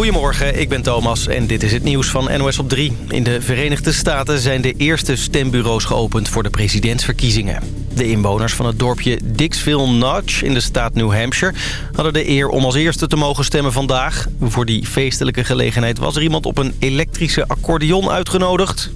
Goedemorgen, ik ben Thomas en dit is het nieuws van NOS op 3. In de Verenigde Staten zijn de eerste stembureaus geopend voor de presidentsverkiezingen. De inwoners van het dorpje Dixville Notch in de staat New Hampshire... hadden de eer om als eerste te mogen stemmen vandaag. Voor die feestelijke gelegenheid was er iemand op een elektrische accordeon uitgenodigd.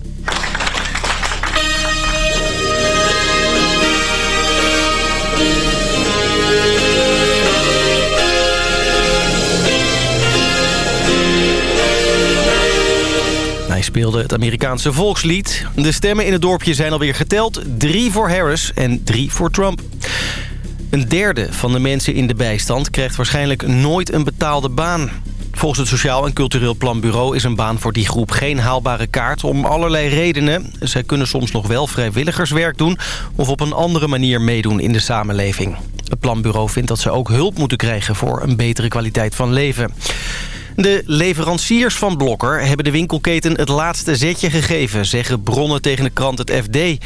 Speelde het Amerikaanse volkslied. De stemmen in het dorpje zijn alweer geteld. Drie voor Harris en drie voor Trump. Een derde van de mensen in de bijstand krijgt waarschijnlijk nooit een betaalde baan. Volgens het Sociaal en Cultureel Planbureau is een baan voor die groep geen haalbare kaart om allerlei redenen. Zij kunnen soms nog wel vrijwilligerswerk doen of op een andere manier meedoen in de samenleving. Het planbureau vindt dat ze ook hulp moeten krijgen voor een betere kwaliteit van leven. De leveranciers van Blokker hebben de winkelketen het laatste zetje gegeven... zeggen bronnen tegen de krant het FD.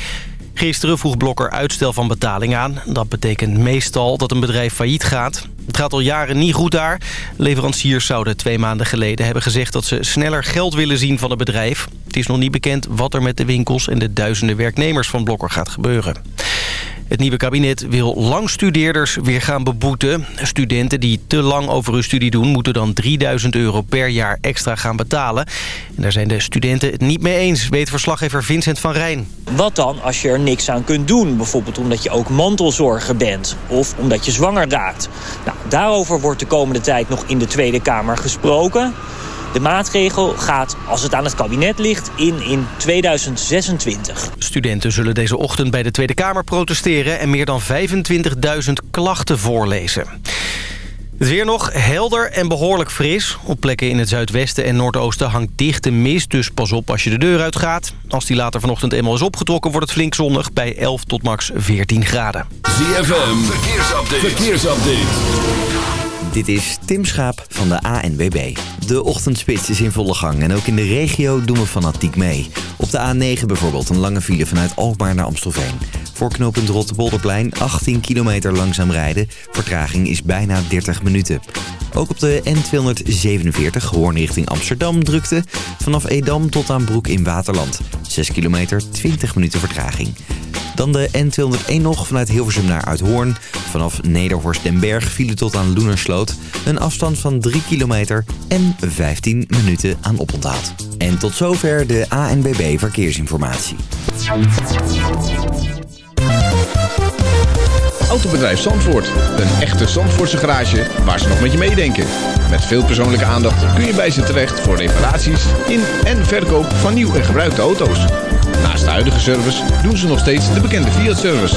Gisteren vroeg Blokker uitstel van betaling aan. Dat betekent meestal dat een bedrijf failliet gaat. Het gaat al jaren niet goed daar. Leveranciers zouden twee maanden geleden hebben gezegd... dat ze sneller geld willen zien van het bedrijf. Het is nog niet bekend wat er met de winkels... en de duizenden werknemers van Blokker gaat gebeuren. Het nieuwe kabinet wil langstudeerders weer gaan beboeten. Studenten die te lang over hun studie doen... moeten dan 3000 euro per jaar extra gaan betalen. En daar zijn de studenten het niet mee eens... weet verslaggever Vincent van Rijn. Wat dan als je er niks aan kunt doen? Bijvoorbeeld omdat je ook mantelzorger bent. Of omdat je zwanger raakt. Nou, daarover wordt de komende tijd nog in de Tweede Kamer gesproken. De maatregel gaat, als het aan het kabinet ligt, in in 2026. Studenten zullen deze ochtend bij de Tweede Kamer protesteren... en meer dan 25.000 klachten voorlezen. Het weer nog helder en behoorlijk fris. Op plekken in het zuidwesten en noordoosten hangt dichte mist... dus pas op als je de deur uitgaat. Als die later vanochtend eenmaal is opgetrokken... wordt het flink zonnig bij 11 tot max 14 graden. ZFM, verkeersupdate. verkeersupdate. Dit is Tim Schaap van de ANWB. De ochtendspits is in volle gang en ook in de regio doen we fanatiek mee. Op de A9 bijvoorbeeld een lange file vanuit Alkmaar naar Amstelveen. Voor knooppunt Rotterpolderplein 18 kilometer langzaam rijden. Vertraging is bijna 30 minuten. Ook op de N247 Hoorn richting Amsterdam drukte. Vanaf Edam tot aan Broek in Waterland. 6 kilometer, 20 minuten vertraging. Dan de N201 nog vanuit Hilversum naar Uithoorn. Vanaf Nederhorst den Berg vielen tot aan Loenersloot. Een afstand van 3 kilometer en 15 minuten aan oponthoud. En tot zover de ANBB Verkeersinformatie. Autobedrijf Zandvoort. Een echte Zandvoortse garage waar ze nog met je meedenken. Met veel persoonlijke aandacht kun je bij ze terecht voor reparaties in en verkoop van nieuw en gebruikte auto's. Naast de huidige service doen ze nog steeds de bekende Fiat-service.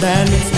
than it's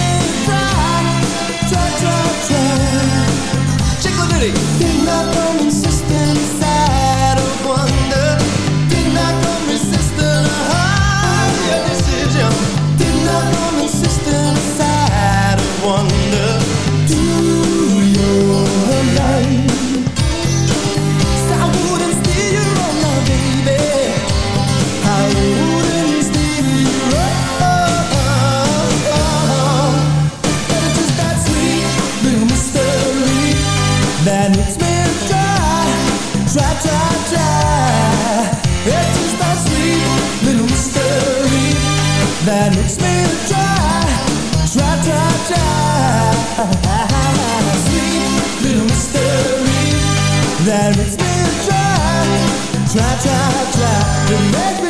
Sweet little mystery that makes me try, try, try, try to make me.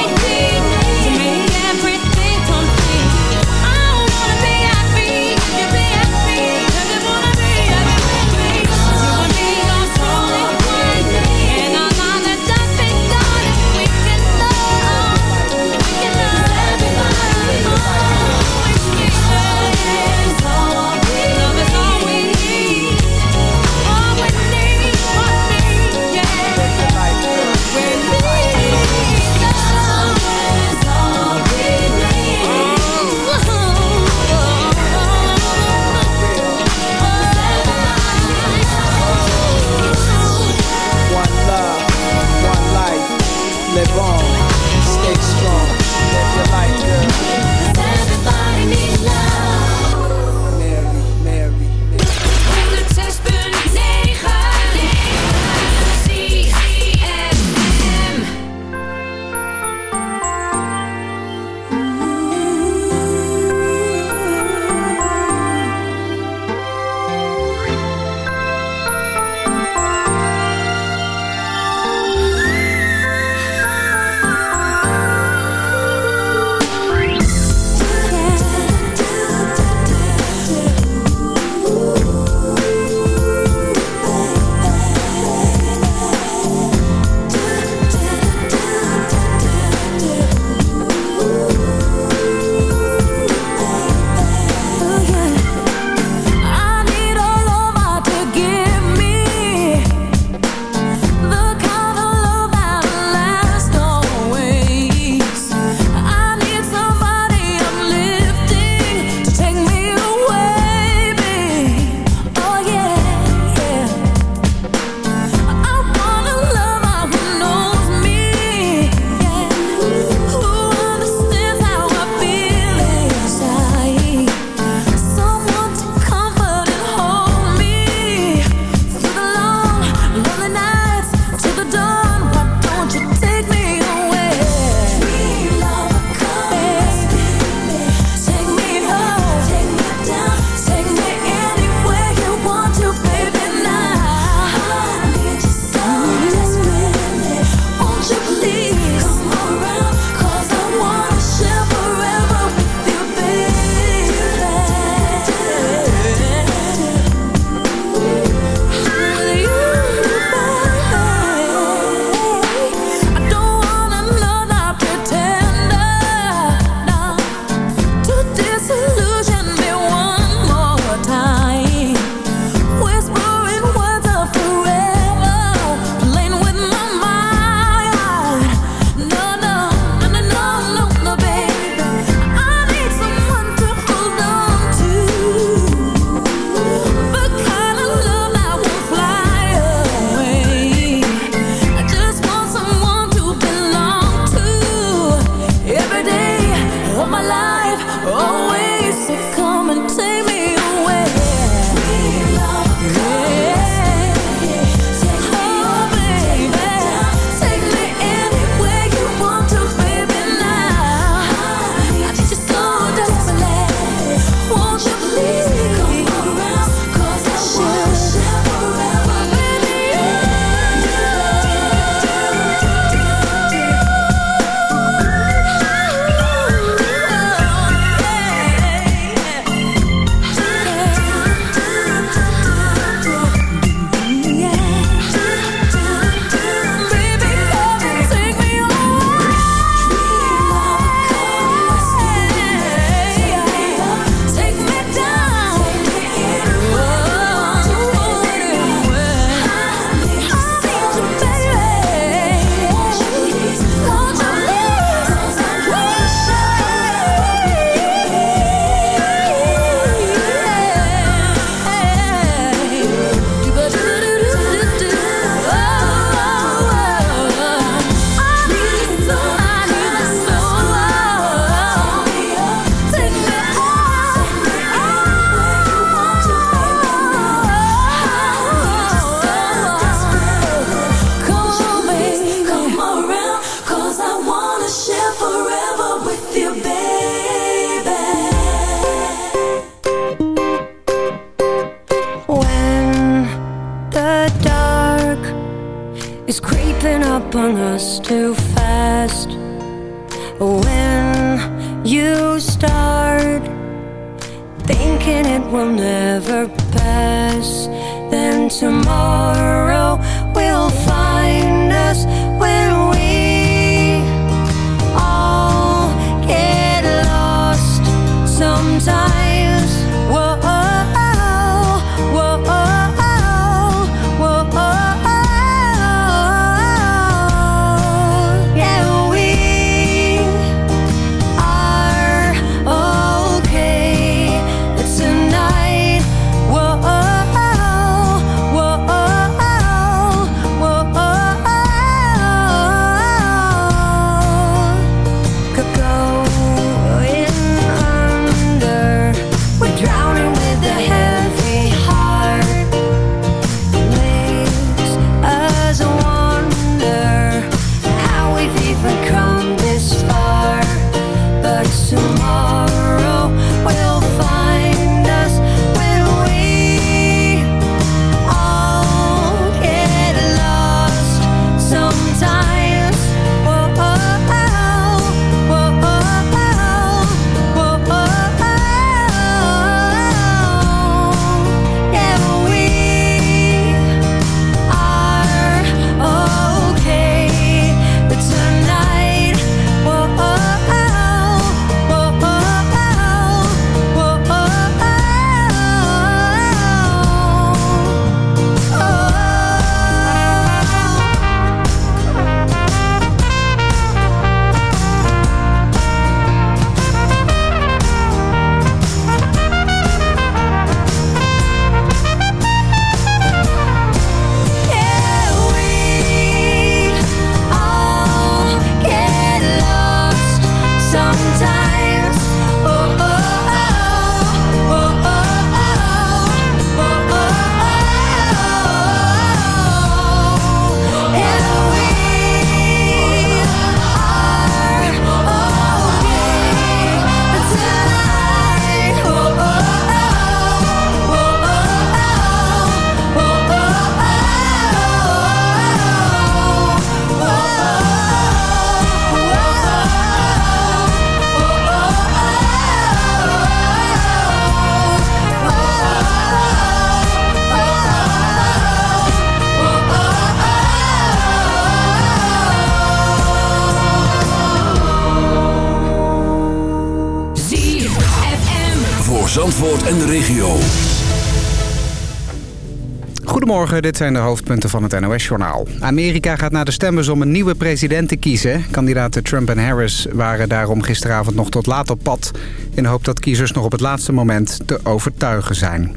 Dit zijn de hoofdpunten van het NOS-journaal. Amerika gaat naar de stembus om een nieuwe president te kiezen. Kandidaten Trump en Harris waren daarom gisteravond nog tot laat op pad... in de hoop dat kiezers nog op het laatste moment te overtuigen zijn.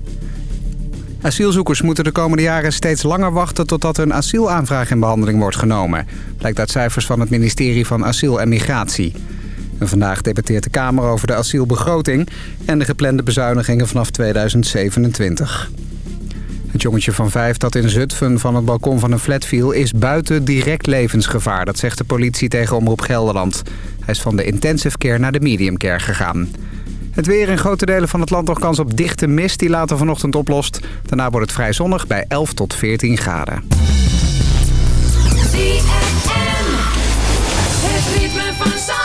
Asielzoekers moeten de komende jaren steeds langer wachten... totdat hun asielaanvraag in behandeling wordt genomen. Blijkt uit cijfers van het ministerie van Asiel en Migratie. En vandaag debatteert de Kamer over de asielbegroting... en de geplande bezuinigingen vanaf 2027. Het jongetje van vijf dat in Zutphen van het balkon van een flat viel... is buiten direct levensgevaar, dat zegt de politie tegen Omroep Gelderland. Hij is van de intensive care naar de medium care gegaan. Het weer in grote delen van het land nog kans op dichte mist die later vanochtend oplost. Daarna wordt het vrij zonnig bij 11 tot 14 graden. Het ritme van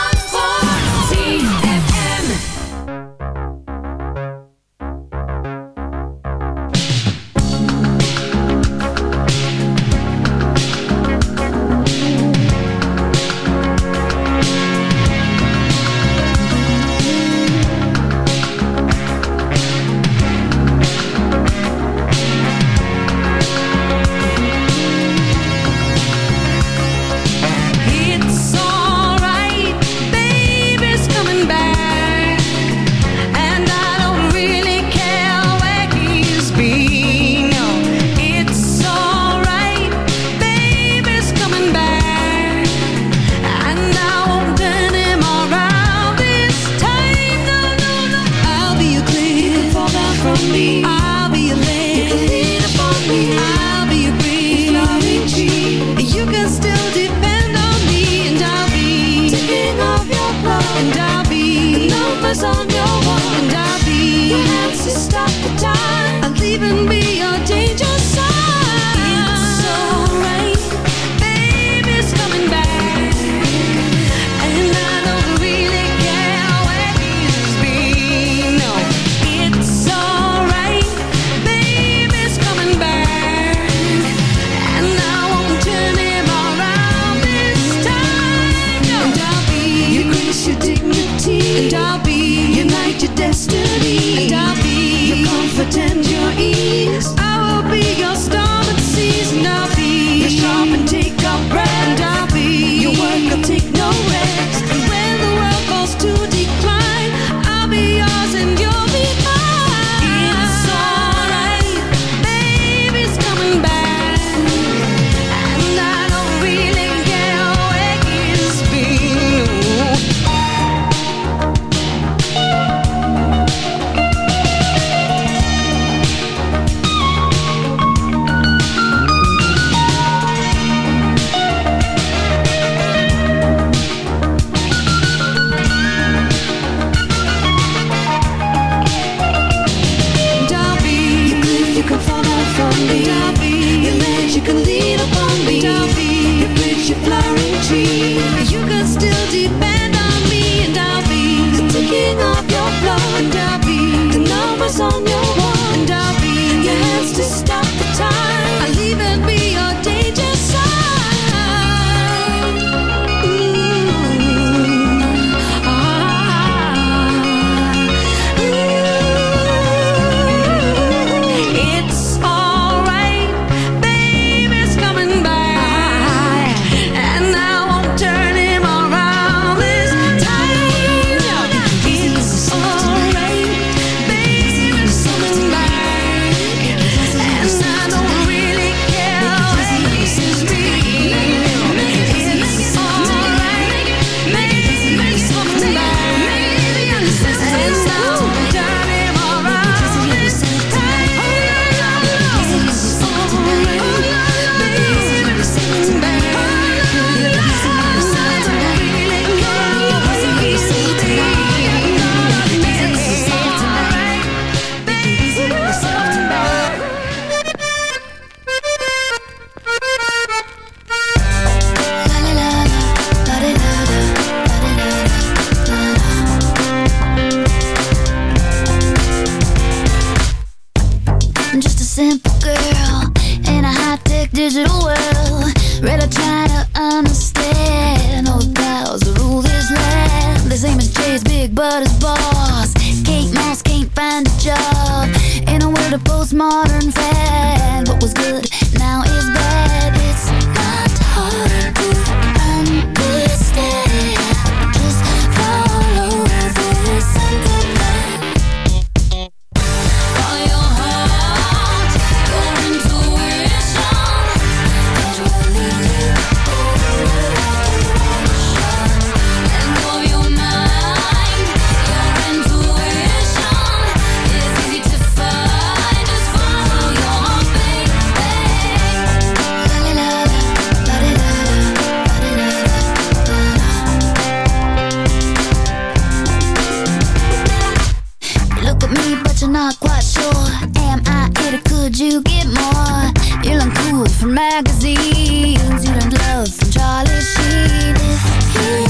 me, but you're not quite sure. Am I it or could you get more? You look cool from magazines. You don't love from Charlie Sheen. If